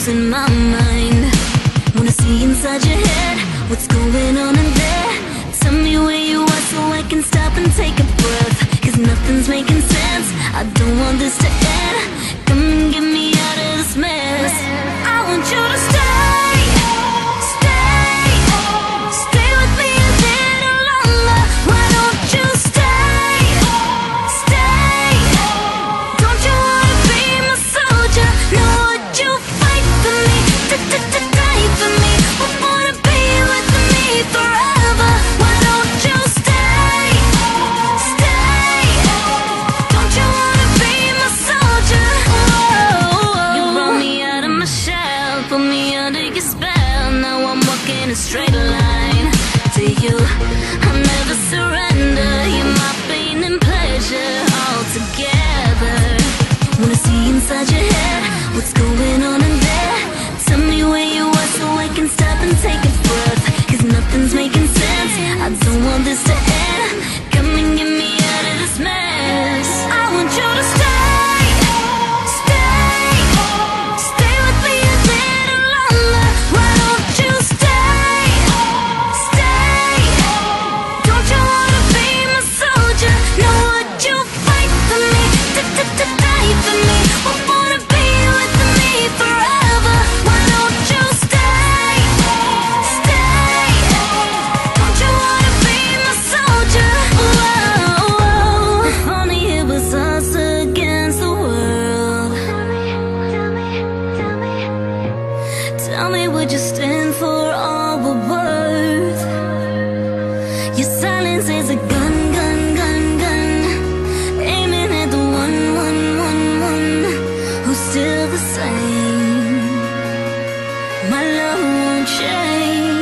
losing my mind. Wanna see inside your head What's going on in there? inside your head. What's going on me what you stand for all we're worth? Your silence is a gun, gun, gun, gun. Aiming at the one, one, one, one Who's still the same. My love won't change.